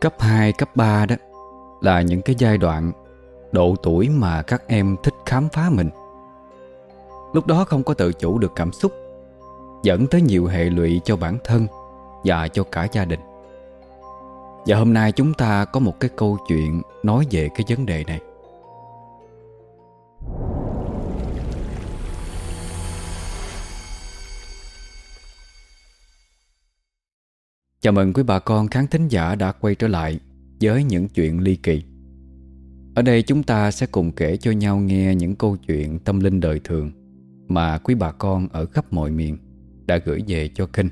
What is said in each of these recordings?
Cấp 2, cấp 3 đó Là những cái giai đoạn Độ tuổi mà các em thích khám phá mình. Lúc đó không có tự chủ được cảm xúc Dẫn tới nhiều hệ lụy cho bản thân Và cho cả gia đình. Và hôm nay chúng ta có một cái câu chuyện Nói về cái vấn đề này. Chào mừng quý bà con khán thính giả đã quay trở lại với những chuyện ly kỳ. Ở đây chúng ta sẽ cùng kể cho nhau nghe những câu chuyện tâm linh đời thường mà quý bà con ở khắp mọi miền đã gửi về cho kênh.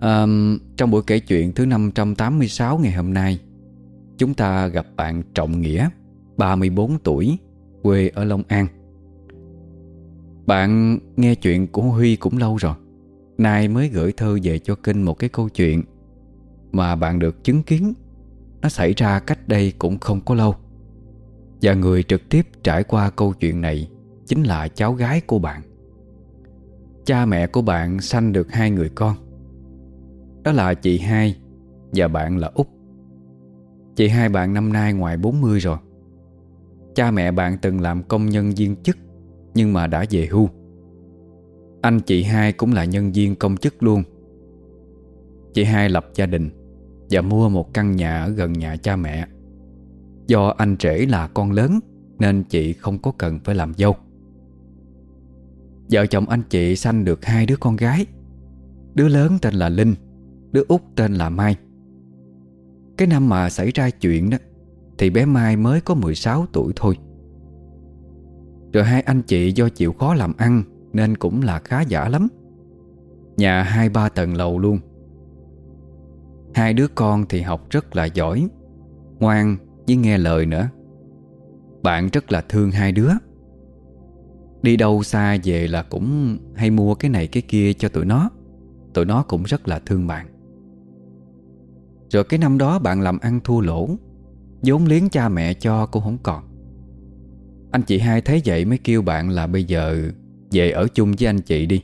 À, trong buổi kể chuyện thứ 586 ngày hôm nay, chúng ta gặp bạn Trọng Nghĩa, 34 tuổi, quê ở Long An. Bạn nghe chuyện của Huy cũng lâu rồi. Nay mới gửi thư về cho kênh một cái câu chuyện Mà bạn được chứng kiến. Nó xảy ra cách đây cũng không có lâu. Và người trực tiếp trải qua câu chuyện này Chính là cháu gái của bạn. Cha mẹ của bạn sanh được hai người con. Đó là chị hai Và bạn là Út. Chị hai bạn năm nay ngoài 40 rồi. Cha mẹ bạn từng làm công nhân viên chức Nhưng mà đã về hưu anh chị hai cũng là nhân viên công chức luôn. Chị hai lập gia đình Và mua một căn nhà ở gần nhà cha mẹ. Do anh trễ là con lớn Nên chị không có cần phải làm dâu. Vợ chồng anh chị sanh được hai đứa con gái. Đứa lớn tên là Linh, Đứa út tên là Mai. Cái năm mà xảy ra chuyện đó, Thì bé Mai mới có 16 tuổi thôi. Rồi hai anh chị do chịu khó làm ăn nên cũng là khá giả lắm. Nhà hai ba tầng lầu luôn. Hai đứa con thì học rất là giỏi, Ngoan với nghe lời nữa. Bạn rất là thương hai đứa. Đi đâu xa về là cũng hay mua cái này cái kia cho tụi nó. Tụi nó cũng rất là thương bạn. Rồi cái năm đó bạn làm ăn thua lỗ, vốn liếng cha mẹ cho cũng không còn. Anh chị hai thấy vậy mới kêu bạn là bây giờ về ở chung với anh chị đi.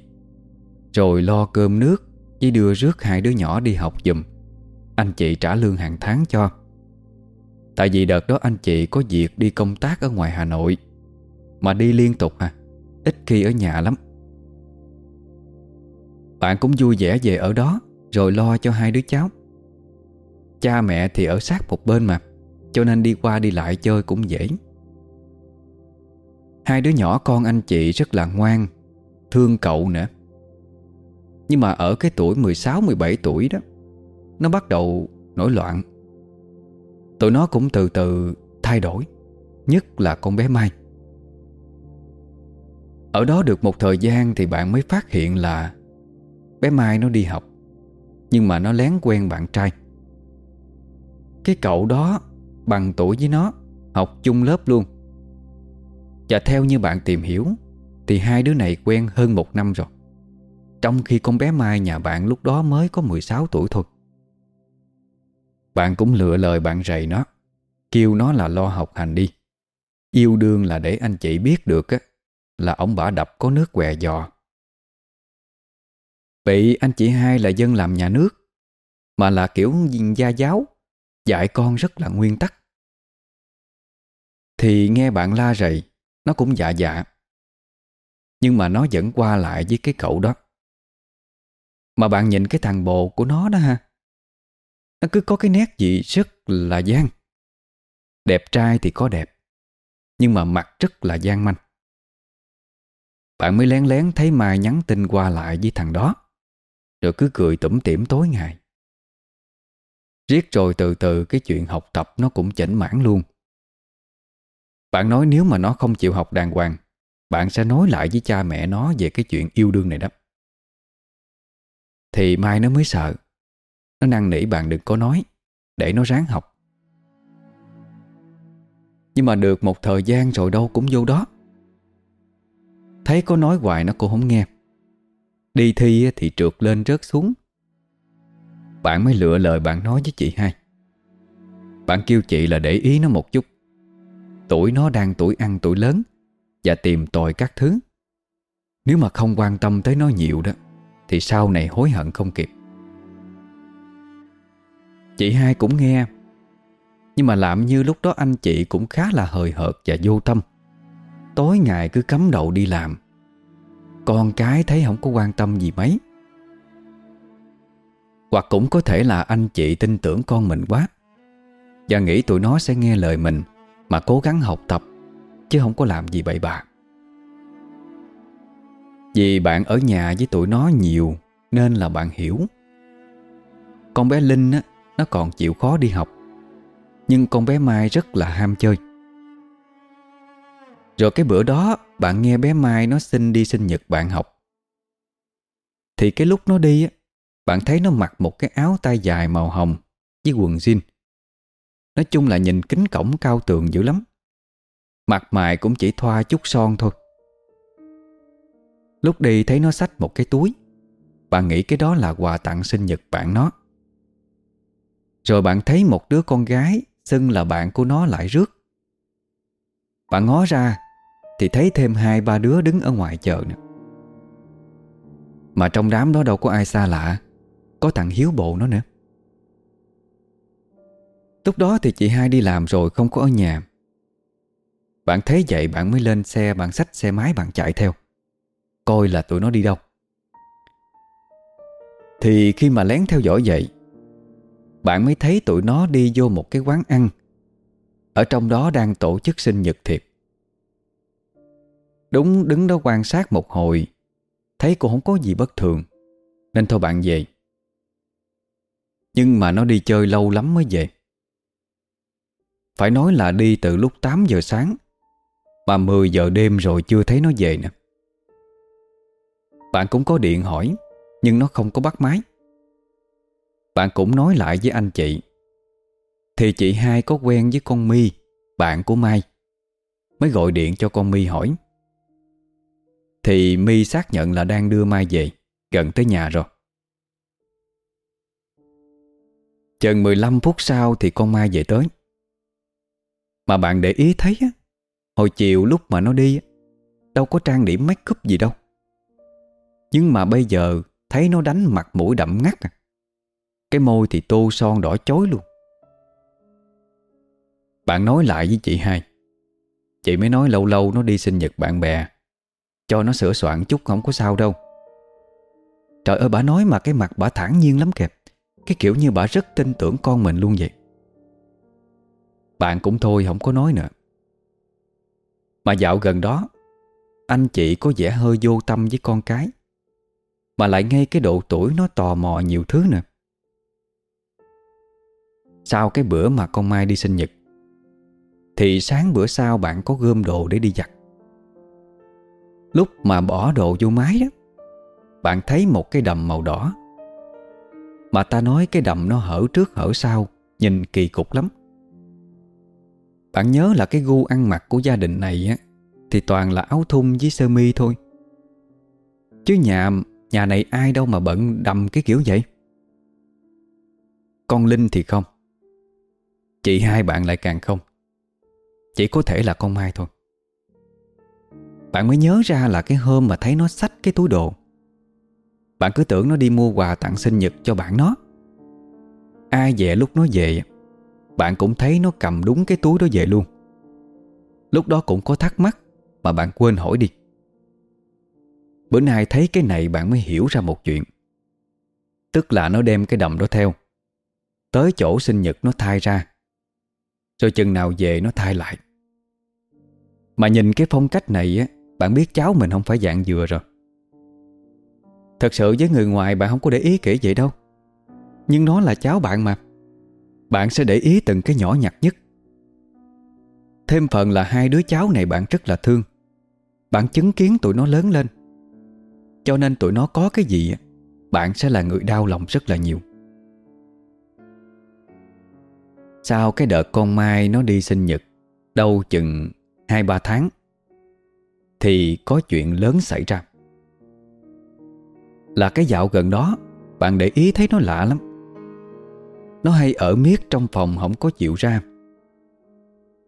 Rồi lo cơm nước, Với đưa rước hai đứa nhỏ đi học dùm Anh chị trả lương hàng tháng cho. Tại vì đợt đó anh chị có việc đi công tác ở ngoài Hà Nội, Mà đi liên tục à Ít khi ở nhà lắm. Bạn cũng vui vẻ về ở đó, Rồi lo cho hai đứa cháu. Cha mẹ thì ở sát một bên mà, Cho nên đi qua đi lại chơi cũng dễ. Hai đứa nhỏ con anh chị rất là ngoan, Thương cậu nữa. Nhưng mà ở cái tuổi 16-17 tuổi đó, Nó bắt đầu nổi loạn. Tụi nó cũng từ từ thay đổi, Nhất là con bé Mai. Ở đó được một thời gian thì bạn mới phát hiện là Bé Mai nó đi học, Nhưng mà nó lén quen bạn trai. Cái cậu đó bằng tuổi với nó, Học chung lớp luôn và theo như bạn tìm hiểu, Thì hai đứa này quen hơn một năm rồi. Trong khi con bé Mai nhà bạn lúc đó mới có 16 tuổi thôi. Bạn cũng lựa lời bạn rầy nó, Kêu nó là lo học hành đi. Yêu đương là để anh chị biết được á, Là ông bà đập có nước què giò. Bị anh chị hai là dân làm nhà nước, Mà là kiểu gia giáo, Dạy con rất là nguyên tắc. Thì nghe bạn la rầy nó cũng dạ dạ. Nhưng mà nó vẫn qua lại với cái cậu đó. Mà bạn nhìn cái thằng bồ của nó đó ha. Nó cứ có cái nét gì rất là gian. Đẹp trai thì có đẹp, Nhưng mà mặt rất là gian manh. Bạn mới lén lén thấy Mai nhắn tin qua lại với thằng đó, Rồi cứ cười tủm tỉm tối ngày. Riết rồi từ từ cái chuyện học tập nó cũng chỉnh mãn luôn bạn nói nếu mà nó không chịu học đàng hoàng, Bạn sẽ nói lại với cha mẹ nó Về cái chuyện yêu đương này đó. Thì mai nó mới sợ. Nó năn nỉ bạn đừng có nói, Để nó ráng học. Nhưng mà được một thời gian rồi đâu cũng vô đó. Thấy có nói hoài nó cũng không nghe. Đi thi thì trượt lên rớt xuống. Bạn mới lựa lời bạn nói với chị hai. Bạn kêu chị là để ý nó một chút. Tuổi nó đang tuổi ăn, tuổi lớn, Và tìm tòi các thứ. Nếu mà không quan tâm tới nó nhiều đó, Thì sau này hối hận không kịp. Chị hai cũng nghe, Nhưng mà làm như lúc đó anh chị cũng khá là hời hợt và vô tâm. Tối ngày cứ cắm đầu đi làm. Con cái thấy không có quan tâm gì mấy. Hoặc cũng có thể là anh chị tin tưởng con mình quá, Và nghĩ tụi nó sẽ nghe lời mình. Mà cố gắng học tập, Chứ không có làm gì bậy bạ. Vì bạn ở nhà với tụi nó nhiều, Nên là bạn hiểu. Con bé Linh á, Nó còn chịu khó đi học, Nhưng con bé Mai rất là ham chơi. Rồi cái bữa đó, Bạn nghe bé Mai nó xin đi sinh nhật bạn học. Thì cái lúc nó đi á, Bạn thấy nó mặc một cái áo tay dài màu hồng Với quần jean. Nói chung là nhìn kính cổng cao tường dữ lắm. Mặt mày cũng chỉ thoa chút son thôi. Lúc đi thấy nó xách một cái túi. Bạn nghĩ cái đó là quà tặng sinh nhật bạn nó. Rồi bạn thấy một đứa con gái Xưng là bạn của nó lại rước. Bạn ngó ra Thì thấy thêm hai ba đứa đứng ở ngoài chợ nữa Mà trong đám đó đâu có ai xa lạ, Có thằng Hiếu Bộ nó nữa. Lúc đó thì chị hai đi làm rồi, không có ở nhà. Bạn thấy vậy bạn mới lên xe, Bạn xách xe máy, bạn chạy theo. Coi là tụi nó đi đâu. Thì khi mà lén theo dõi vậy, Bạn mới thấy tụi nó đi vô một cái quán ăn. Ở trong đó đang tổ chức sinh nhật thiệp Đúng, đứng đó quan sát một hồi, Thấy cũng không có gì bất thường. Nên thôi bạn về. Nhưng mà nó đi chơi lâu lắm mới về. Phải nói là đi từ lúc 8 giờ sáng, Mà 10 giờ đêm rồi chưa thấy nó về nè bạn cũng có điện hỏi, Nhưng nó không có bắt máy. Bạn cũng nói lại với anh chị, Thì chị hai có quen với con My Bạn của Mai. Mới gọi điện cho con My hỏi. Thì My xác nhận là đang đưa Mai về, Gần tới nhà rồi. Chừng 15 phút sau thì con Mai về tới. Mà bạn để ý thấy á, Hồi chiều lúc mà nó đi Đâu có trang điểm make up gì đâu. Nhưng mà bây giờ Thấy nó đánh mặt mũi đậm ngắt à. Cái môi thì tô son đỏ chói luôn. Bạn nói lại với chị hai. Chị mới nói lâu lâu nó đi sinh nhật bạn bè, Cho nó sửa soạn chút không có sao đâu. Trời ơi, bà nói mà cái mặt bà thản nhiên lắm kẹp Cái kiểu như bà rất tin tưởng con mình luôn vậy. Bạn cũng thôi, không có nói nữa. Mà dạo gần đó, Anh chị có vẻ hơi vô tâm với con cái, mà lại ngay cái độ tuổi nó tò mò nhiều thứ nè Sau cái bữa mà con Mai đi sinh nhật, Thì sáng bữa sau bạn có gom đồ để đi giặt. Lúc mà bỏ đồ vô máy đó, Bạn thấy một cái đầm màu đỏ, Mà ta nói cái đầm nó hở trước hở sau, Nhìn kỳ cục lắm. Bạn nhớ là cái gu ăn mặc của gia đình này á, Thì toàn là áo thun với sơ mi thôi. Chứ nhà Nhà này ai đâu mà bận đầm cái kiểu vậy. Con Linh thì không. Chị hai bạn lại càng không. Chỉ có thể là con Mai thôi. Bạn mới nhớ ra là cái hôm mà thấy nó xách cái túi đồ. Bạn cứ tưởng nó đi mua quà tặng sinh nhật cho bạn nó. Ai về lúc nó về bạn cũng thấy nó cầm đúng cái túi đó về luôn. Lúc đó cũng có thắc mắc, Mà bạn quên hỏi đi. Bữa nay thấy cái này bạn mới hiểu ra một chuyện. Tức là nó đem cái đầm đó theo. Tới chỗ sinh nhật nó thay ra. Rồi chừng nào về nó thay lại. Mà nhìn cái phong cách này á, Bạn biết cháu mình không phải dạng dừa rồi. Thật sự với người ngoài bạn không có để ý kỹ vậy đâu. Nhưng nó là cháu bạn mà. Bạn sẽ để ý từng cái nhỏ nhặt nhất. Thêm phần là hai đứa cháu này bạn rất là thương. Bạn chứng kiến tụi nó lớn lên. Cho nên tụi nó có cái gì, Bạn sẽ là người đau lòng rất là nhiều. Sau cái đợt con Mai nó đi sinh nhật, Đâu chừng 2-3 tháng, Thì có chuyện lớn xảy ra. Là cái dạo gần đó, Bạn để ý thấy nó lạ lắm. Nó hay ở miết trong phòng không có chịu ra.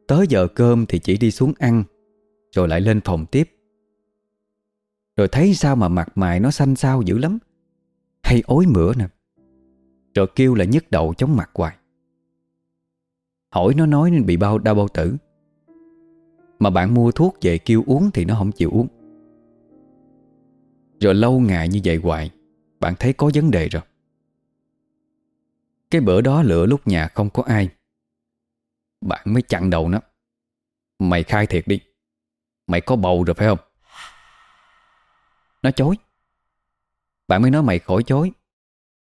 Tới giờ cơm thì chỉ đi xuống ăn, Rồi lại lên phòng tiếp. Rồi thấy sao mà mặt mày nó xanh xao dữ lắm. Hay ối mửa nè. Rồi kêu là nhức đầu chóng mặt hoài. Hỏi nó nói nên bị bao, đau bao tử. Mà bạn mua thuốc về kêu uống Thì nó không chịu uống. Rồi lâu ngày như vậy hoài, Bạn thấy có vấn đề rồi. Cái bữa đó lửa lúc nhà không có ai. Bạn mới chặn đầu nó. Mày khai thiệt đi. Mày có bầu rồi phải không? Nó chối. Bạn mới nói mày khỏi chối.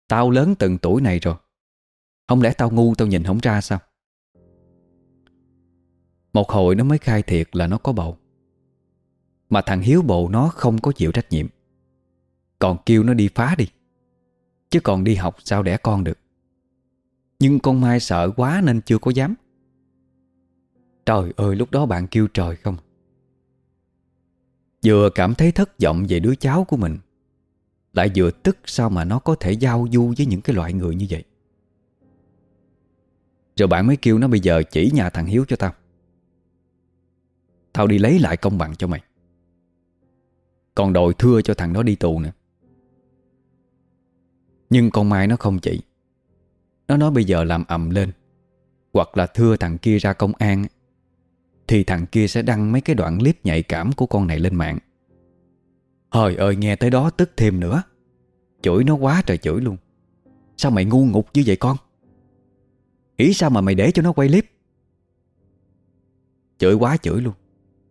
Tao lớn từng tuổi này rồi. Không lẽ tao ngu tao nhìn không ra sao? Một hồi nó mới khai thiệt là nó có bầu. Mà thằng Hiếu bầu nó không có chịu trách nhiệm. Còn kêu nó đi phá đi. Chứ còn đi học sao đẻ con được. Nhưng con Mai sợ quá nên chưa có dám. Trời ơi, lúc đó bạn kêu trời không? Vừa cảm thấy thất vọng về đứa cháu của mình, Lại vừa tức sao mà nó có thể giao du với những cái loại người như vậy? Rồi bạn mới kêu nó, bây giờ chỉ nhà thằng Hiếu cho tao. Tao đi lấy lại công bằng cho mày. Còn đòi thưa cho thằng đó đi tù nè Nhưng con Mai nó không chỉ. Nó nói bây giờ làm ầm lên. Hoặc là thưa thằng kia ra công an, thì thằng kia sẽ đăng mấy cái đoạn clip nhạy cảm của con này lên mạng. Hời ơi, nghe tới đó tức thêm nữa. Chửi nó quá trời chửi luôn. Sao mày ngu ngục như vậy con? Nghĩ sao mà mày để cho nó quay clip? Chửi quá chửi luôn.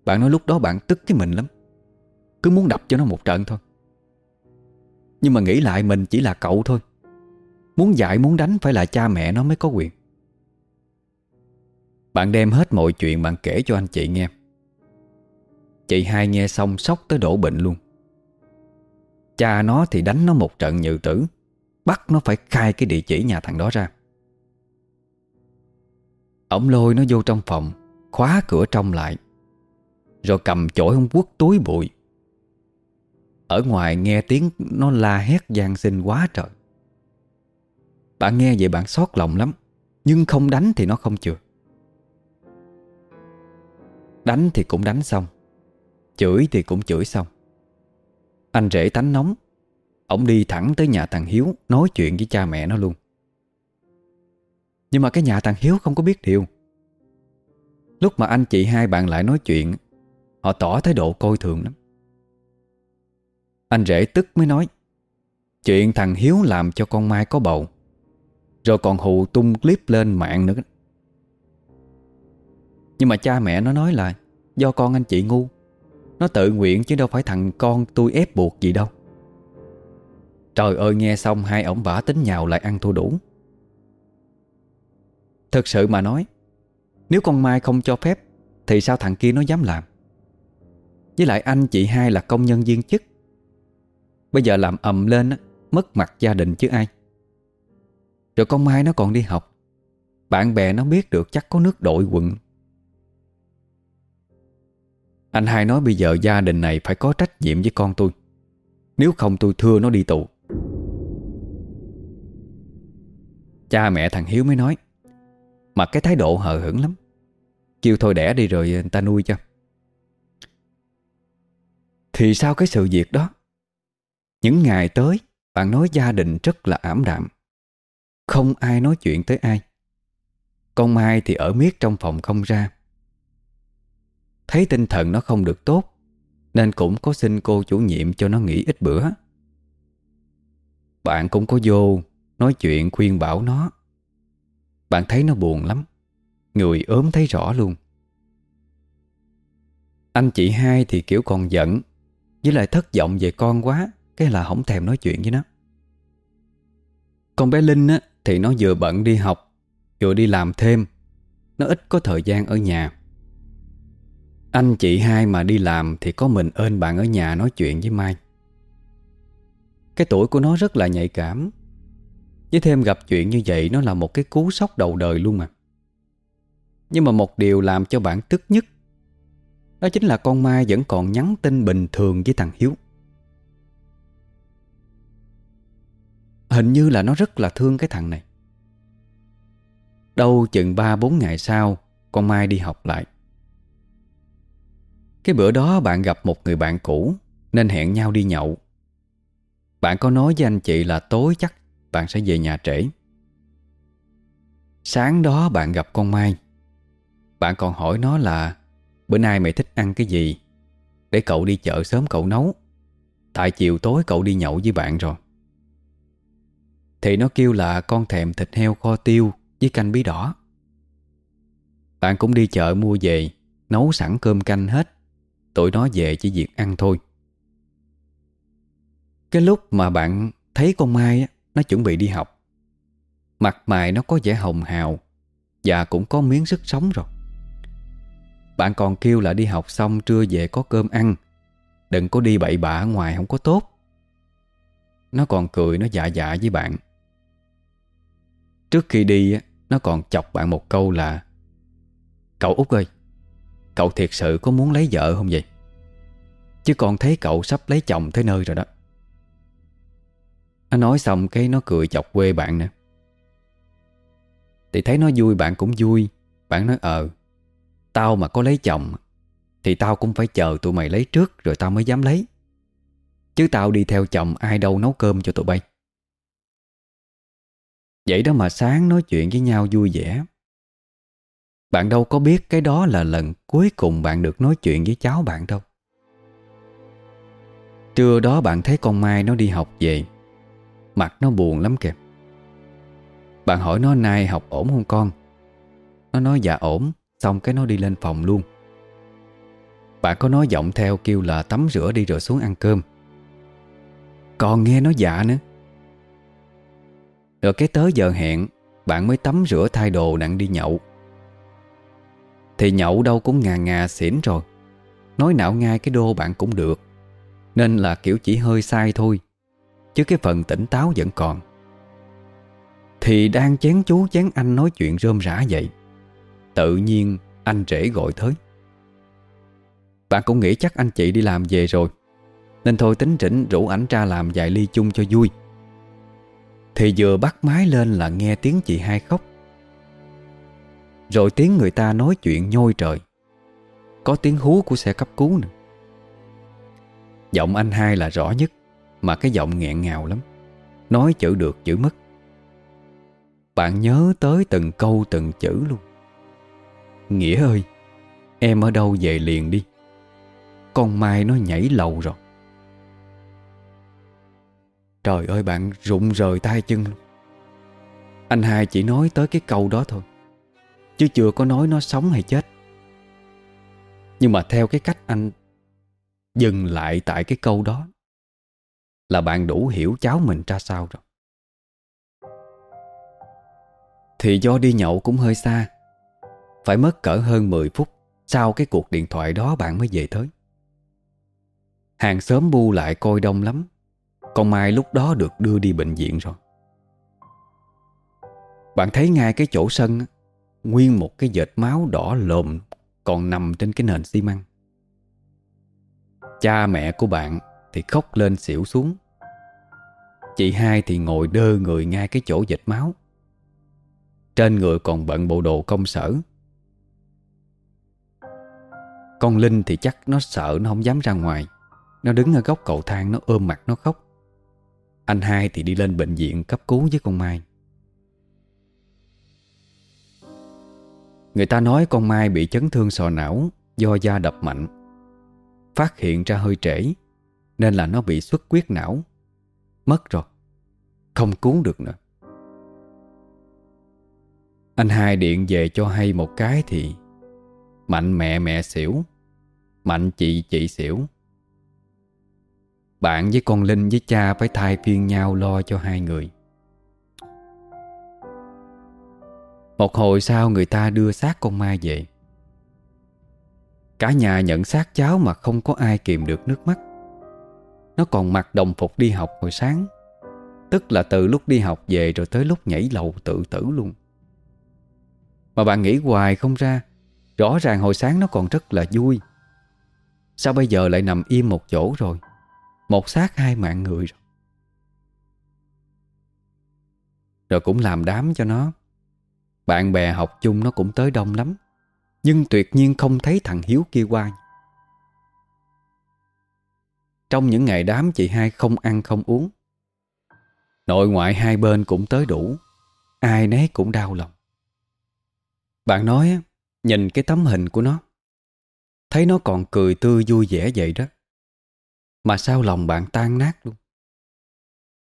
Bạn nói lúc đó bạn tức cái mình lắm. Cứ muốn đập cho nó một trận thôi. Nhưng mà nghĩ lại mình chỉ là cậu thôi. Muốn dạy, muốn đánh phải là cha mẹ nó mới có quyền. Bạn đem hết mọi chuyện bạn kể cho anh chị nghe. Chị hai nghe xong sốc tới đổ bệnh luôn. Cha nó thì đánh nó một trận nhự tử, Bắt nó phải khai cái địa chỉ nhà thằng đó ra. Ông lôi nó vô trong phòng, Khóa cửa trong lại, Rồi cầm chổi ông quất túi bụi. Ở ngoài nghe tiếng nó la hét gian sinh quá trời. Bạn nghe vậy bạn xót lòng lắm, Nhưng không đánh thì nó không chừa. Đánh thì cũng đánh xong, Chửi thì cũng chửi xong. Anh rể tánh nóng Ông đi thẳng tới nhà thằng Hiếu Nói chuyện với cha mẹ nó luôn. Nhưng mà cái nhà thằng Hiếu không có biết điều. Lúc mà anh chị hai bạn lại nói chuyện, Họ tỏ thái độ coi thường lắm. Anh rể tức mới nói, Chuyện thằng Hiếu làm cho con Mai có bầu rồi còn hù tung clip lên mạng nữa. Nhưng mà cha mẹ nó nói là Do con anh chị ngu. Nó tự nguyện chứ đâu phải thằng con tôi ép buộc gì đâu. Trời ơi, nghe xong hai ổng vả tính nhào lại ăn thua đủ. Thật sự mà nói, Nếu con Mai không cho phép, Thì sao thằng kia nó dám làm? Với lại anh chị hai là công nhân viên chức. Bây giờ làm ầm lên Mất mặt gia đình chứ ai. Rồi con Mai nó còn đi học. Bạn bè nó biết được chắc có nước đội quận. Anh hai nói bây giờ gia đình này phải có trách nhiệm với con tôi. Nếu không tôi thưa nó đi tù. Cha mẹ thằng Hiếu mới nói, Mà cái thái độ hờ hững lắm. Kêu thôi đẻ đi rồi người ta nuôi cho. Thì sao cái sự việc đó, Những ngày tới, Bạn nói gia đình rất là ảm đạm. Không ai nói chuyện tới ai. Con Mai thì ở miết trong phòng không ra. Thấy tinh thần nó không được tốt Nên cũng có xin cô chủ nhiệm cho nó nghỉ ít bữa. Bạn cũng có vô Nói chuyện khuyên bảo nó. Bạn thấy nó buồn lắm Người ốm thấy rõ luôn. Anh chị hai thì kiểu còn giận Với lại thất vọng về con quá Cái là không thèm nói chuyện với nó. Còn bé Linh á, thì nó vừa bận đi học, Vừa đi làm thêm. Nó ít có thời gian ở nhà. Anh chị hai mà đi làm Thì có mình ơn bạn ở nhà nói chuyện với Mai. Cái tuổi của nó rất là nhạy cảm. Với thêm gặp chuyện như vậy, Nó là một cái cú sốc đầu đời luôn mà. Nhưng mà một điều làm cho bạn tức nhất, Đó chính là con Mai vẫn còn nhắn tin bình thường với thằng Hiếu. Hình như là nó rất là thương cái thằng này. Đâu chừng 3-4 ngày sau, Con Mai đi học lại. Cái bữa đó bạn gặp một người bạn cũ, Nên hẹn nhau đi nhậu. Bạn có nói với anh chị là tối chắc Bạn sẽ về nhà trễ. Sáng đó bạn gặp con Mai. Bạn còn hỏi nó là, Bữa nay mày thích ăn cái gì? Để cậu đi chợ sớm cậu nấu. Tại chiều tối cậu đi nhậu với bạn rồi. Thì nó kêu là con thèm thịt heo kho tiêu Với canh bí đỏ. Bạn cũng đi chợ mua về, Nấu sẵn cơm canh hết. Tụi nó về chỉ việc ăn thôi. Cái lúc mà bạn thấy con Mai Nó chuẩn bị đi học. Mặt mày nó có vẻ hồng hào Và cũng có miếng sức sống rồi. Bạn còn kêu là đi học xong trưa về có cơm ăn. Đừng có đi bậy bạ ngoài không có tốt. Nó còn cười, nó dạ dạ với bạn. Trước khi đi Nó còn chọc bạn một câu là, Cậu út ơi, Cậu thiệt sự có muốn lấy vợ không vậy? Chứ còn thấy cậu sắp lấy chồng tới nơi rồi đó. Nó nói xong cái nó cười chọc quê bạn nè. Thì thấy nó vui, bạn cũng vui. Bạn nói ờ Tao mà có lấy chồng Thì tao cũng phải chờ tụi mày lấy trước Rồi tao mới dám lấy. Chứ tao đi theo chồng ai đâu nấu cơm cho tụi bay. Vậy đó mà sáng nói chuyện với nhau vui vẻ. Bạn đâu có biết cái đó là lần cuối cùng bạn được nói chuyện với cháu bạn đâu. Trưa đó bạn thấy con Mai nó đi học về. Mặt nó buồn lắm kìa. Bạn hỏi nó nay học ổn không con? Nó nói dạ ổn, Xong cái nó đi lên phòng luôn. Bạn có nói giọng theo kêu là tắm rửa đi rồi xuống ăn cơm. Còn nghe nó dạ nữa. Rồi cái tới giờ hẹn, Bạn mới tắm rửa thay đồ nặng đi nhậu. Thì nhậu đâu cũng ngà ngà xỉn rồi. Nói nạo ngay cái đô bạn cũng được. Nên là kiểu chỉ hơi sai thôi, Chứ cái phần tỉnh táo vẫn còn. Thì đang chén chú chén anh nói chuyện rơm rã vậy, Tự nhiên anh rể gọi tới. Bạn cũng nghĩ chắc anh chị đi làm về rồi, Nên thôi tính rỉnh rủ ảnh ra làm vài ly chung cho vui. Thì vừa bắt máy lên là nghe tiếng chị hai khóc. Rồi tiếng người ta nói chuyện nhôi trời. Có tiếng hú của xe cấp cứu nữa Giọng anh hai là rõ nhất, Mà cái giọng nghẹn ngào lắm. Nói chữ được, chữ mất. Bạn nhớ tới từng câu, từng chữ luôn. Nghĩa ơi, Em ở đâu về liền đi. Con Mai nó nhảy lầu rồi. Trời ơi, bạn rụng rời tay chân. Luôn Anh hai chỉ nói tới cái câu đó thôi, Chứ chưa có nói nó sống hay chết. Nhưng mà theo cái cách anh Dừng lại tại cái câu đó, Là bạn đủ hiểu cháu mình ra sao rồi. Thì do đi nhậu cũng hơi xa, Phải mất cỡ hơn 10 phút Sau cái cuộc điện thoại đó bạn mới về tới. Hàng xóm bu lại coi đông lắm. Con Mai lúc đó được đưa đi bệnh viện rồi. Bạn thấy ngay cái chỗ sân Nguyên một cái vệt máu đỏ lồm Còn nằm trên cái nền xi măng. Cha mẹ của bạn thì khóc lên xỉu xuống. Chị hai thì ngồi đơ người ngay cái chỗ vệt máu. Trên người còn bận bộ đồ công sở. Con Linh thì chắc nó sợ nó không dám ra ngoài. Nó đứng ở góc cầu thang, nó ôm mặt, nó khóc. Anh hai thì đi lên bệnh viện cấp cứu với con Mai. Người ta nói con Mai bị chấn thương sọ não Do da đập mạnh, Phát hiện ra hơi trễ, Nên là nó bị xuất huyết não. Mất rồi, Không cứu được nữa. Anh hai điện về cho hay một cái thì, Mạnh mẹ mẹ xỉu, Mạnh chị chị xỉu. Bạn với con Linh với cha phải thay phiên nhau lo cho hai người. Một hồi sau người ta đưa xác con Mai về. Cả nhà nhận xác cháu mà không có ai kìm được nước mắt. Nó còn mặc đồng phục đi học hồi sáng, Tức là từ lúc đi học về rồi tới lúc nhảy lầu tự tử luôn. Mà bạn nghĩ hoài không ra, Rõ ràng hồi sáng nó còn rất là vui. Sao bây giờ lại nằm im một chỗ rồi? Một xác hai mạng người rồi. Rồi cũng làm đám cho nó. Bạn bè học chung nó cũng tới đông lắm. Nhưng tuyệt nhiên không thấy thằng Hiếu kia qua. Trong những ngày đám chị hai không ăn không uống, Nội ngoại hai bên cũng tới đủ. Ai nấy cũng đau lòng. Bạn nói Nhìn cái tấm hình của nó, Thấy nó còn cười tươi vui vẻ vậy đó. Mà sao lòng bạn tan nát luôn?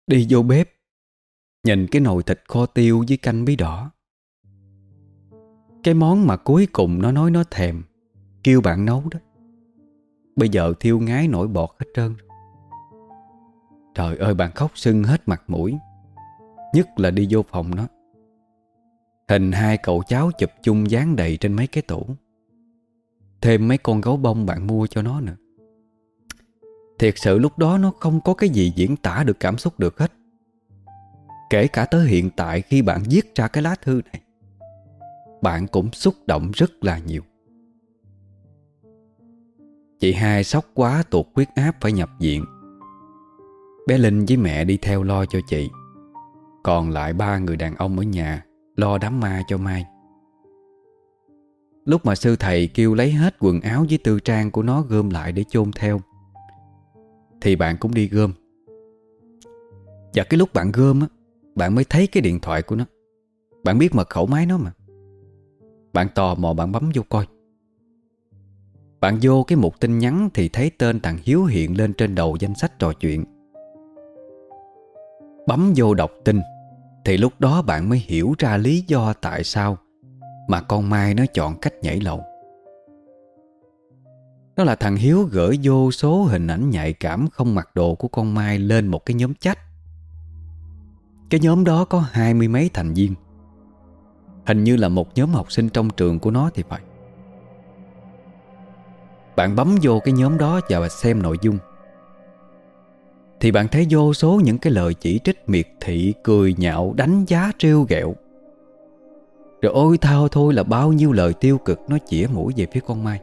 Đi vô bếp, Nhìn cái nồi thịt kho tiêu với canh bí đỏ. Cái món mà cuối cùng nó nói nó thèm, Kêu bạn nấu đó. Bây giờ thiêu ngái nổi bọt hết trơn. Trời ơi, bạn khóc sưng hết mặt mũi. Nhất là đi vô phòng nó. Hình hai cậu cháu chụp chung dán đầy trên mấy cái tủ. Thêm mấy con gấu bông bạn mua cho nó nữa. Thiệt sự lúc đó nó không có cái gì diễn tả được cảm xúc được hết. Kể cả tới hiện tại khi bạn viết ra cái lá thư này, Bạn cũng xúc động rất là nhiều. Chị hai sốc quá tụt huyết áp phải nhập viện. Bé Linh với mẹ đi theo lo cho chị. Còn lại ba người đàn ông ở nhà Lo đám ma cho Mai. Lúc mà sư thầy kêu lấy hết quần áo với tư trang của nó gom lại để chôn theo thì bạn cũng đi gom. Và cái lúc bạn gom á, Bạn mới thấy cái điện thoại của nó. Bạn biết mật khẩu máy nó mà. Bạn tò mò bạn bấm vô coi. Bạn vô cái mục tin nhắn Thì thấy tên thằng Hiếu hiện lên trên đầu danh sách trò chuyện. Bấm vô đọc tin, Thì lúc đó bạn mới hiểu ra lý do tại sao Mà con Mai nó chọn cách nhảy lầu. Đó là thằng Hiếu gửi vô số hình ảnh nhạy cảm không mặc đồ của con Mai lên một cái nhóm chat. Cái nhóm đó có hai mươi mấy thành viên. Hình như là một nhóm học sinh trong trường của nó thì phải. Bạn bấm vô cái nhóm đó và xem nội dung. Thì bạn thấy vô số những cái lời chỉ trích miệt thị, Cười nhạo, đánh giá, trêu ghẹo. Rồi ôi thao thôi là bao nhiêu lời tiêu cực Nó chĩa mũi về phía con Mai.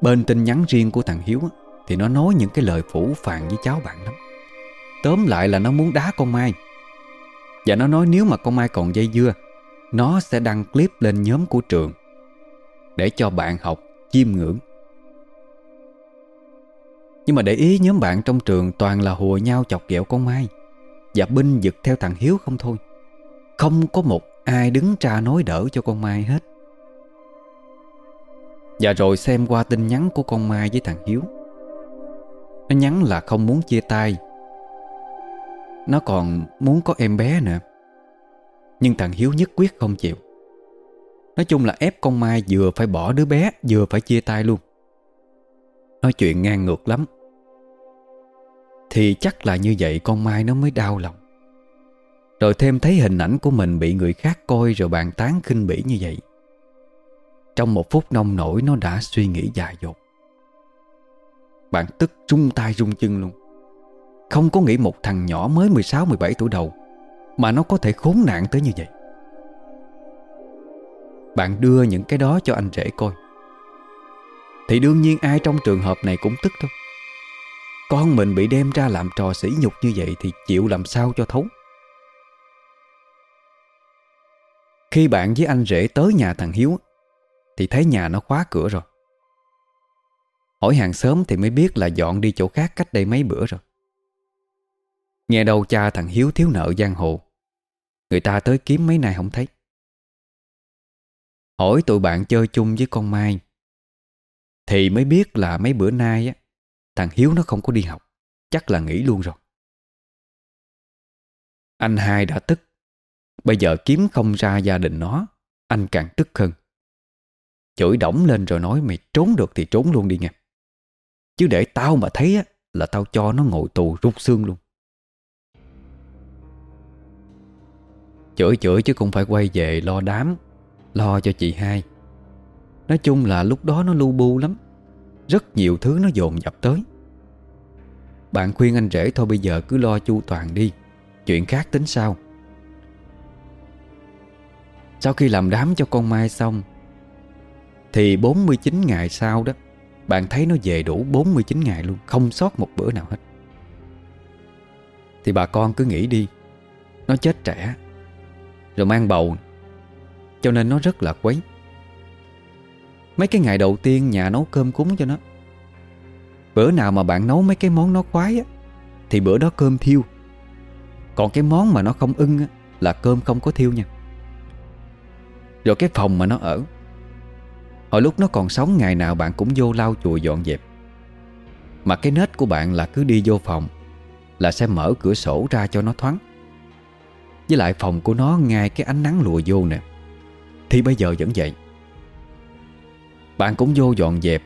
Bên tin nhắn riêng của thằng Hiếu Thì nó nói những cái lời phủ phàng với cháu bạn lắm. Tóm lại là nó muốn đá con Mai. Và nó nói nếu mà con Mai còn dây dưa, Nó sẽ đăng clip lên nhóm của trường Để cho bạn học chiêm ngưỡng. Nhưng mà để ý nhóm bạn trong trường toàn là hùa nhau chọc ghẹo con Mai Và binh giật theo thằng Hiếu không thôi. Không có một ai đứng ra nói đỡ cho con Mai hết. Và rồi xem qua tin nhắn của con Mai với thằng Hiếu. Nó nhắn là không muốn chia tay. Nó còn muốn có em bé nữa. Nhưng thằng Hiếu nhất quyết không chịu. Nói chung là ép con Mai vừa phải bỏ đứa bé, Vừa phải chia tay luôn. Nói chuyện ngang ngược lắm. Thì chắc là như vậy con Mai nó mới đau lòng. Rồi thêm thấy hình ảnh của mình bị người khác coi Rồi bàn tán khinh bỉ như vậy. Trong một phút nông nổi Nó đã suy nghĩ dài dột. Bạn tức rung tay rung chân luôn. Không có nghĩ một thằng nhỏ mới 16-17 tuổi đầu Mà nó có thể khốn nạn tới như vậy. Bạn đưa những cái đó cho anh rể coi. Thì đương nhiên ai trong trường hợp này cũng tức thôi. Con mình bị đem ra làm trò sỉ nhục như vậy Thì chịu làm sao cho thấu? Khi bạn với anh rể tới nhà thằng Hiếu thì thấy nhà nó khóa cửa rồi. Hỏi hàng xóm thì mới biết là dọn đi chỗ khác cách đây mấy bữa rồi. Nghe đầu cha thằng Hiếu thiếu nợ giang hồ, Người ta tới kiếm mấy nay không thấy. Hỏi tụi bạn chơi chung với con Mai, thì mới biết là mấy bữa nay á, Thằng Hiếu nó không có đi học, Chắc là nghỉ luôn rồi. Anh hai đã tức, Bây giờ kiếm không ra gia đình nó, Anh càng tức hơn. Chửi đổng lên rồi nói, Mày trốn được thì trốn luôn đi nghe. Chứ để tao mà thấy á, Là tao cho nó ngồi tù rút xương luôn. Chửi chửi chứ cũng phải quay về lo đám, Lo cho chị hai. Nói chung là lúc đó nó lu bu lắm. Rất nhiều thứ nó dồn dập tới. Bạn khuyên anh rể thôi, bây giờ cứ lo chu toàn đi. Chuyện khác tính sau. Sau khi làm đám cho con Mai xong thì 49 ngày sau đó, Bạn thấy nó về đủ 49 ngày luôn, Không sót một bữa nào hết. Thì bà con cứ nghĩ đi, Nó chết trẻ, Rồi mang bầu. Cho nên nó rất là quấy. Mấy cái ngày đầu tiên nhà nấu cơm cúng cho nó. Bữa nào mà bạn nấu mấy cái món nó khoái á, Thì bữa đó cơm thiêu. Còn cái món mà nó không ưng á, Là cơm không có thiêu nha. Rồi cái phòng mà nó ở Hồi lúc nó còn sống, ngày nào bạn cũng vô lau chùi dọn dẹp. Mà cái nết của bạn là cứ đi vô phòng, Là sẽ mở cửa sổ ra cho nó thoáng. Với lại phòng của nó ngay cái ánh nắng lùa vô nè. Thì bây giờ vẫn vậy. Bạn cũng vô dọn dẹp,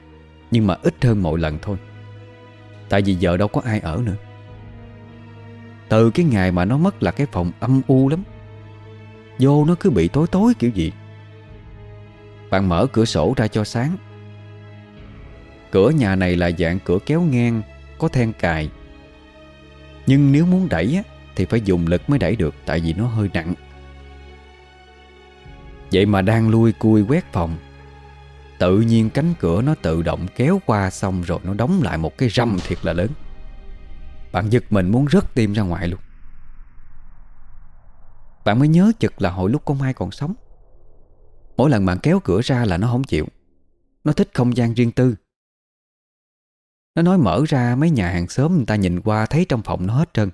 Nhưng mà ít hơn mọi lần thôi. Tại vì giờ đâu có ai ở nữa. Từ cái ngày mà nó mất là cái phòng âm u lắm. Vô nó cứ bị tối tối kiểu gì. Bạn mở cửa sổ ra cho sáng. Cửa nhà này là dạng cửa kéo ngang Có then cài. Nhưng nếu muốn đẩy á, Thì phải dùng lực mới đẩy được Tại vì nó hơi nặng. Vậy mà đang lui cui quét phòng Tự nhiên cánh cửa nó tự động kéo qua xong rồi nó đóng lại một cái râm thiệt là lớn. Bạn giật mình muốn rớt tim ra ngoài luôn. Bạn mới nhớ chực là hồi lúc con Mai còn sống. Mỗi lần bạn kéo cửa ra là nó không chịu. Nó thích không gian riêng tư. Nó nói mở ra mấy nhà hàng xóm, người ta nhìn qua thấy trong phòng nó hết trơn.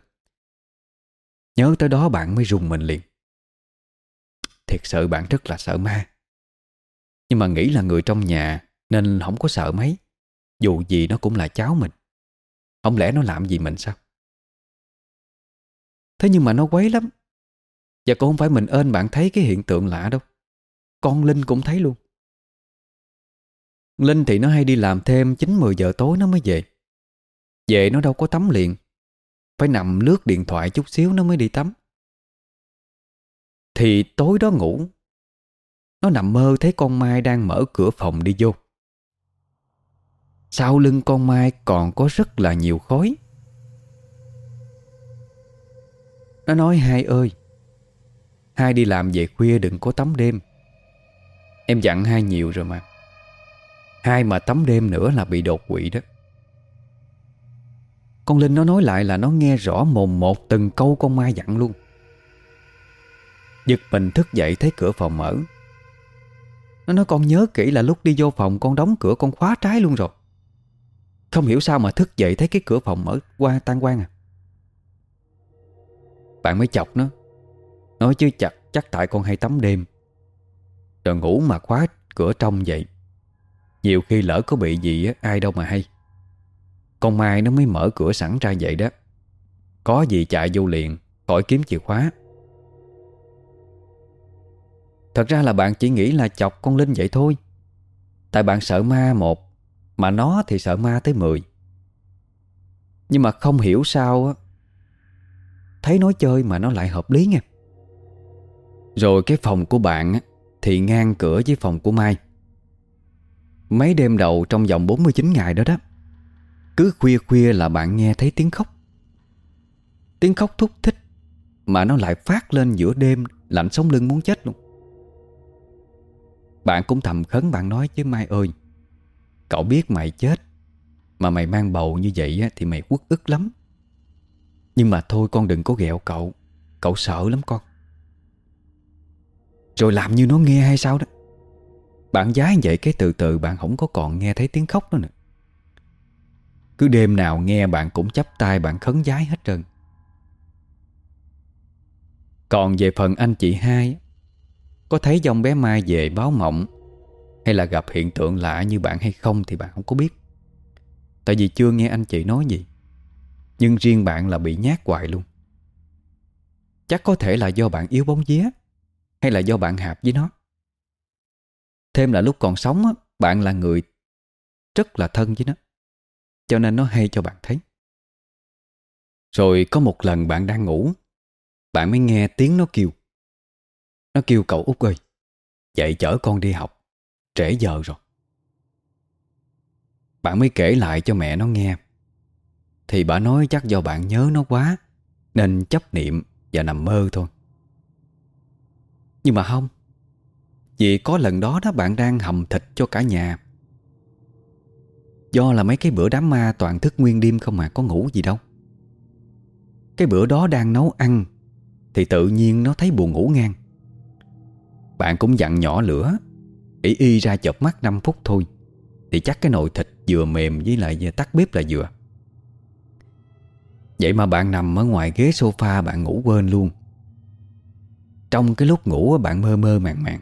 Nhớ tới đó bạn mới rùng mình liền. Thiệt sự bạn rất là sợ ma. Nhưng mà nghĩ là người trong nhà Nên không có sợ mấy. Dù gì nó cũng là cháu mình. Không lẽ nó làm gì mình sao? Thế nhưng mà nó quấy lắm. Và cũng không phải mình ơn bạn thấy cái hiện tượng lạ đâu. Con Linh cũng thấy luôn. Linh thì nó hay đi làm thêm 9-10 giờ tối nó mới về. Về nó đâu có tắm liền. Phải nằm lướt điện thoại chút xíu nó mới đi tắm. Thì tối đó ngủ. Nó nằm mơ thấy con Mai đang mở cửa phòng đi vô. Sau lưng con Mai còn có rất là nhiều khói. Nó nói, hai ơi, Hai đi làm về khuya đừng có tắm đêm. Em dặn hai nhiều rồi mà. Hai mà tắm đêm nữa là bị đột quỵ đó. Con Linh nó nói lại là nó nghe rõ mồm một từng câu con Mai dặn luôn. Giật mình thức dậy thấy cửa phòng mở. Nó nói, con nhớ kỹ là lúc đi vô phòng con đóng cửa con khóa trái luôn rồi. Không hiểu sao mà thức dậy thấy cái cửa phòng mở qua, tan quan à. Bạn mới chọc nó. Nói, chứ chặt chắc tại con hay tắm đêm. Rồi ngủ mà khóa cửa trong vậy. Nhiều khi lỡ có bị gì ai đâu mà hay. Con Mai nó mới mở cửa sẵn ra vậy đó. Có gì chạy vô liền, Khỏi kiếm chìa khóa. Thật ra là bạn chỉ nghĩ là chọc con Linh vậy thôi. Tại bạn sợ ma một, Mà nó thì sợ ma tới mười. Nhưng mà không hiểu sao Thấy nói chơi mà nó lại hợp lý nha Rồi cái phòng của bạn thì ngang cửa với phòng của Mai. Mấy đêm đầu trong vòng 49 ngày đó đó, Cứ khuya khuya là bạn nghe thấy tiếng khóc. Tiếng khóc thúc thích Mà nó lại phát lên giữa đêm, Lạnh sống lưng muốn chết luôn. Bạn cũng thầm khấn bạn nói chứ Mai ơi, Cậu biết mày chết, Mà mày mang bầu như vậy thì mày quất ức lắm. Nhưng mà thôi con đừng có ghẹo cậu Cậu sợ lắm con. Rồi làm như nó nghe hay sao đó. Bạn giái vậy cái từ từ bạn không có còn nghe thấy tiếng khóc nữa nữa. Cứ đêm nào nghe bạn cũng chắp tay bạn khấn giái hết trơn. Còn về phần anh chị hai, có thấy dòng bé Mai về báo mộng Hay là gặp hiện tượng lạ như bạn hay không Thì bạn không có biết. Tại vì chưa nghe anh chị nói gì, Nhưng riêng bạn là bị nhát hoài luôn. Chắc có thể là do bạn yếu bóng vía. Hay là do bạn hạp với nó? Thêm là lúc còn sống Bạn là người Rất là thân với nó, Cho nên nó hay cho bạn thấy. Rồi có một lần bạn đang ngủ, Bạn mới nghe tiếng nó kêu. Nó kêu cậu út ơi, Dậy chở con đi học, Trễ giờ rồi. Bạn mới kể lại cho mẹ nó nghe. Thì bà nói chắc do bạn nhớ nó quá, Nên chấp niệm và nằm mơ thôi. Nhưng mà không. Vì có lần đó đó bạn đang hầm thịt cho cả nhà. Do là mấy cái bữa đám ma toàn thức nguyên đêm không mà có ngủ gì đâu. Cái bữa đó đang nấu ăn, Thì tự nhiên nó thấy buồn ngủ ngang. Bạn cũng dặn nhỏ lửa Để y ra chợp mắt 5 phút thôi, Thì chắc cái nồi thịt vừa mềm Với lại tắt bếp là vừa. Vậy mà bạn nằm ở ngoài ghế sofa Bạn ngủ quên luôn. Trong cái lúc ngủ bạn mơ mơ màng màng.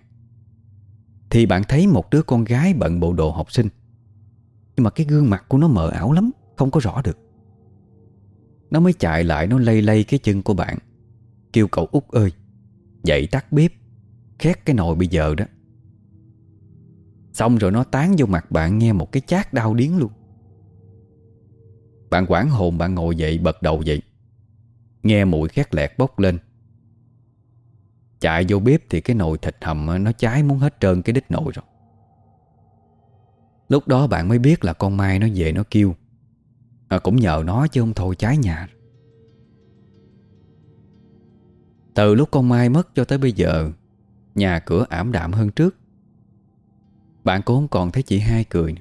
Thì bạn thấy một đứa con gái bận bộ đồ học sinh, Nhưng mà cái gương mặt của nó mờ ảo lắm, Không có rõ được. Nó mới chạy lại, nó lây lây cái chân của bạn, Kêu cậu út ơi, Dậy tắt bếp, Khét cái nồi bây giờ đó. Xong rồi nó tán vô mặt bạn nghe một cái chát đau điếng luôn. Bạn quảng hồn, bạn ngồi dậy, bật đầu dậy, Nghe mùi khét lẹt bốc lên. Chạy vô bếp thì cái nồi thịt hầm nó cháy muốn hết trơn cái đít nồi rồi. Lúc đó bạn mới biết là con Mai nó về nó kêu. À, Cũng nhờ nó chứ không thôi cháy nhà. Từ lúc con Mai mất cho tới bây giờ Nhà cửa ảm đạm hơn trước. Bạn cũng không còn thấy chị hai cười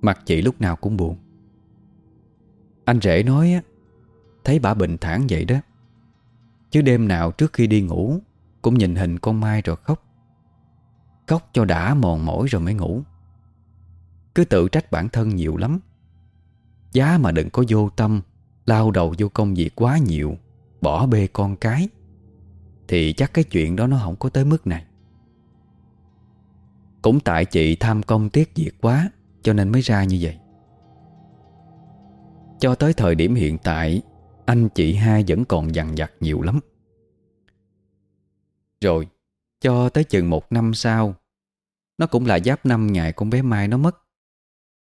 Mặt chị lúc nào cũng buồn. Anh rể nói á Thấy bà bình thản vậy đó. Chứ đêm nào trước khi đi ngủ cũng nhìn hình con Mai rồi khóc. Khóc cho đã mòn mỏi rồi mới ngủ. Cứ tự trách bản thân nhiều lắm. Giá mà đừng có vô tâm, Lao đầu vô công việc quá nhiều, Bỏ bê con cái, Thì chắc cái chuyện đó nó không có tới mức này. Cũng tại chị tham công tiếc việc quá, Cho nên mới ra như vậy. Cho tới thời điểm hiện tại, Anh chị hai vẫn còn dằn vặt nhiều lắm. Rồi, Cho tới chừng một năm sau, Nó cũng là giáp năm ngày con bé Mai nó mất,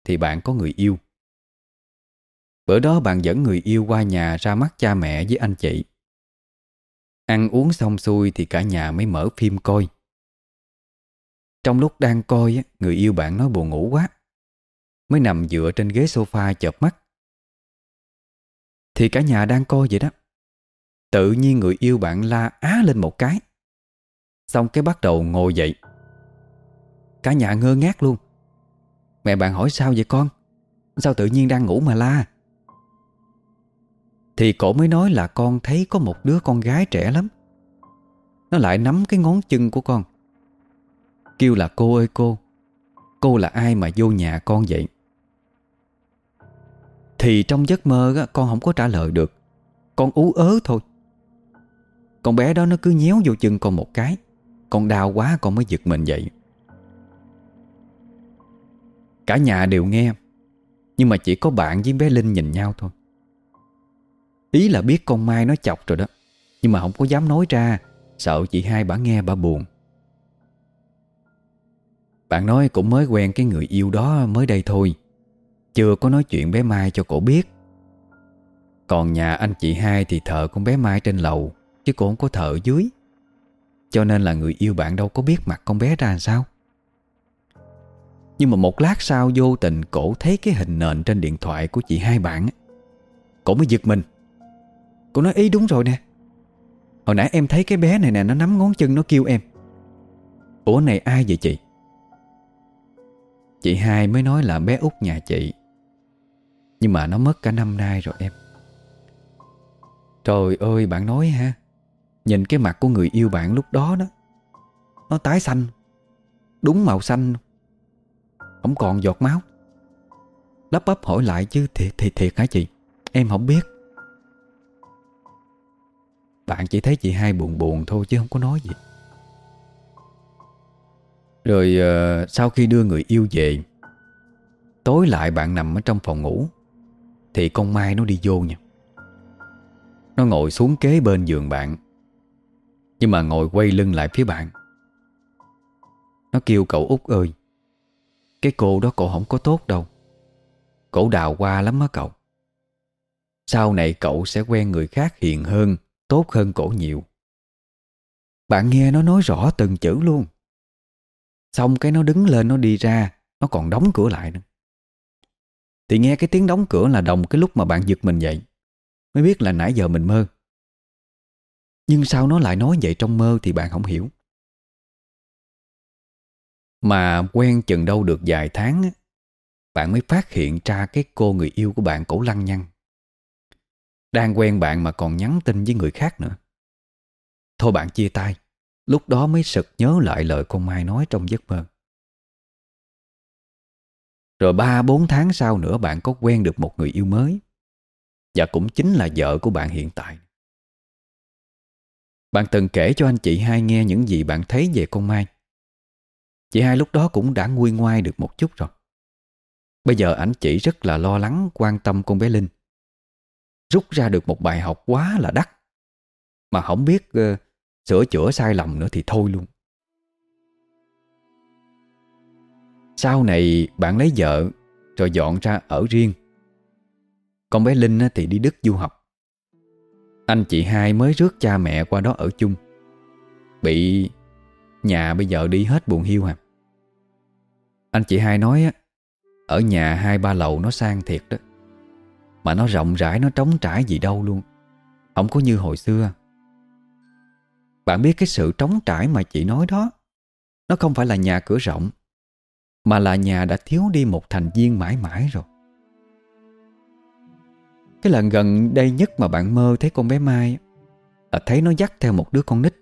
Thì bạn có người yêu. Bữa đó bạn dẫn người yêu qua nhà ra mắt cha mẹ với anh chị. Ăn uống xong xuôi thì cả nhà mới mở phim coi. Trong lúc đang coi Người yêu bạn nói buồn ngủ quá, Mới nằm dựa trên ghế sofa chợp mắt. Thì cả nhà đang coi vậy đó. Tự nhiên người yêu bạn la á lên một cái. Xong cái bắt đầu ngồi dậy. Cả nhà ngơ ngác luôn. Mẹ bạn hỏi sao vậy con? Sao tự nhiên đang ngủ mà la? Thì cổ mới nói là con thấy có một đứa con gái trẻ lắm. Nó lại nắm cái ngón chân của con. Kêu là, cô ơi cô Cô là ai mà vô nhà con vậy? Thì trong giấc mơ con không có trả lời được. Con ú ớ thôi. Con bé đó nó cứ nhéo vô chân con một cái. Con đau quá con mới giật mình vậy Cả nhà đều nghe, Nhưng mà chỉ có bạn với bé Linh nhìn nhau thôi. Ý là biết con Mai nó chọc rồi đó, Nhưng mà không có dám nói ra, Sợ chị hai bà nghe bà buồn. Bạn nói cũng mới quen cái người yêu đó mới đây thôi, Chưa có nói chuyện bé Mai cho cổ biết. Còn nhà anh chị hai thì thợ con bé Mai trên lầu, Chứ cô không có thợ dưới. Cho nên là người yêu bạn đâu có biết mặt con bé ra làm sao. Nhưng mà một lát sau vô tình cổ thấy cái hình nền trên điện thoại của chị hai bạn Cổ mới giật mình. Cổ nói, ý đúng rồi nè. Hồi nãy em thấy cái bé này nè, Nó nắm ngón chân, nó kêu em. Ủa, này ai vậy chị? Chị hai mới nói là bé út nhà chị. Nhưng mà nó mất cả năm nay rồi em. Trời ơi, bạn nói ha. Nhìn cái mặt của người yêu bạn lúc đó đó Nó tái xanh Đúng màu xanh. Không còn giọt máu. Lấp bắp hỏi lại chứ thiệt thiệt thiệt hả chị? Em không biết. Bạn chỉ thấy chị hai buồn buồn thôi chứ không có nói gì. Rồi uh, sau khi đưa người yêu về Tối lại bạn nằm ở trong phòng ngủ Thì con Mai nó đi vô nha. Nó ngồi xuống kế bên giường bạn. Nhưng mà ngồi quay lưng lại phía bạn. Nó kêu cậu út ơi, Cái cô đó cậu không có tốt đâu. Cổ đào qua lắm á cậu. Sau này cậu sẽ quen người khác hiền hơn, Tốt hơn cổ nhiều. Bạn nghe nó nói rõ từng chữ luôn. Xong cái nó đứng lên nó đi ra, Nó còn đóng cửa lại nữa. Thì nghe cái tiếng đóng cửa là đồng cái lúc mà bạn giật mình dậy. Mới biết là nãy giờ mình mơ. Nhưng sao nó lại nói vậy trong mơ thì bạn không hiểu. Mà quen chừng đâu được vài tháng Bạn mới phát hiện ra cái cô người yêu của bạn cổ lăng nhăng. Đang quen bạn mà còn nhắn tin với người khác nữa. Thôi bạn chia tay, Lúc đó mới sực nhớ lại lời con Mai nói trong giấc mơ. Rồi ba, bốn tháng sau nữa bạn có quen được một người yêu mới. Và cũng chính là vợ của bạn hiện tại. Bạn từng kể cho anh chị hai nghe những gì bạn thấy về con Mai. Chị hai lúc đó cũng đã nguôi ngoai được một chút rồi. Bây giờ ảnh chỉ rất là lo lắng Quan tâm con bé Linh. Rút ra được một bài học quá là đắt. Mà không biết uh, Sửa chữa sai lầm nữa thì thôi luôn. Sau này bạn lấy vợ Rồi dọn ra ở riêng. Con bé Linh thì đi Đức du học. Anh chị hai mới rước cha mẹ qua đó ở chung. Bị nhà bây giờ đi hết buồn hiu hả? Anh chị hai nói á, Ở nhà hai ba lầu nó sang thiệt đó. Mà nó rộng rãi, Nó trống trải gì đâu luôn. Không có như hồi xưa. Bạn biết cái sự trống trải mà chị nói đó, Nó không phải là nhà cửa rộng, Mà là nhà đã thiếu đi một thành viên mãi mãi rồi. Cái lần gần đây nhất mà bạn mơ thấy con bé Mai Là thấy nó dắt theo một đứa con nít.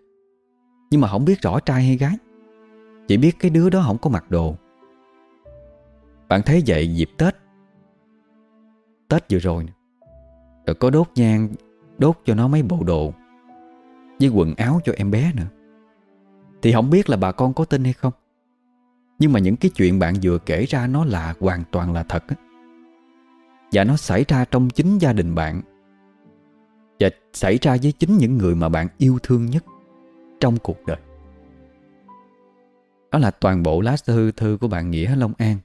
Nhưng mà không biết rõ trai hay gái. Chỉ biết cái đứa đó không có mặc đồ. Bạn thấy vậy dịp Tết. Tết vừa rồi Rồi có đốt nhang, Đốt cho nó mấy bộ đồ. Với quần áo cho em bé nữa. Thì không biết là bà con có tin hay không. Nhưng mà những cái chuyện bạn vừa kể ra Nó là hoàn toàn là thật á. Và nó xảy ra trong chính gia đình bạn. Và xảy ra với chính những người mà bạn yêu thương nhất Trong cuộc đời. Đó là toàn bộ lá thư thư của bạn Nghĩa Long An.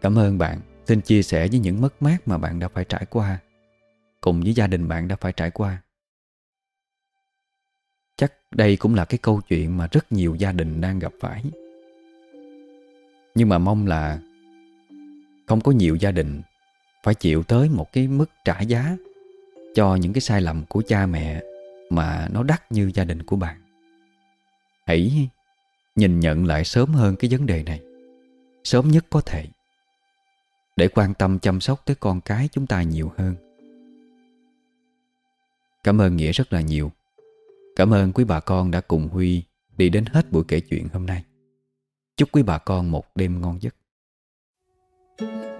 Cảm ơn bạn. Xin chia sẻ với những mất mát mà bạn đã phải trải qua, Cùng với gia đình bạn đã phải trải qua. Chắc đây cũng là cái câu chuyện mà rất nhiều gia đình đang gặp phải. Nhưng mà mong là không có nhiều gia đình, Phải chịu tới một cái mức trả giá Cho những cái sai lầm của cha mẹ Mà nó đắt như gia đình của bạn Hãy nhìn nhận lại sớm hơn cái vấn đề này Sớm nhất có thể để quan tâm chăm sóc tới con cái chúng ta nhiều hơn. Cảm ơn Nghĩa rất là nhiều. Cảm ơn quý bà con đã cùng Huy đi đến hết buổi kể chuyện hôm nay. Chúc quý bà con một đêm ngon giấc. Thank you.